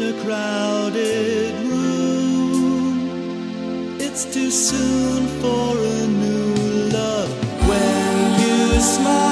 in a crowded room. It's too soon for a new love when you smile.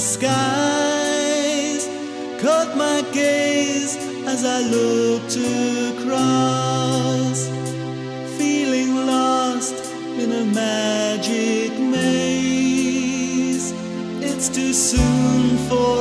skies caught my gaze as I looked across, feeling lost in a magic maze. It's too soon for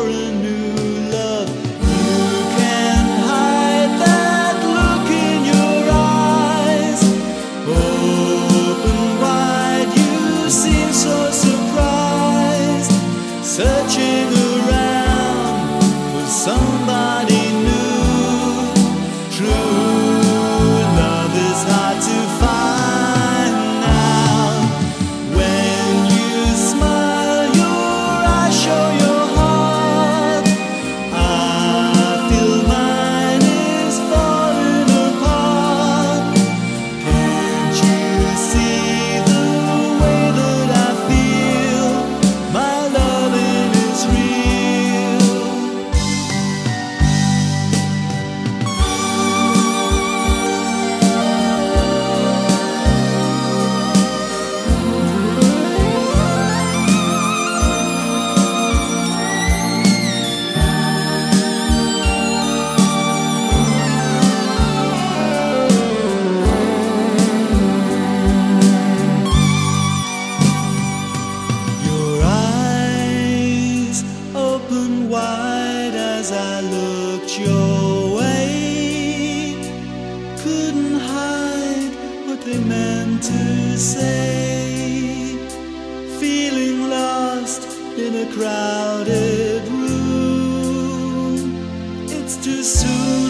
wide as I looked your way. Couldn't hide what they meant to say. Feeling lost in a crowded room. It's too soon.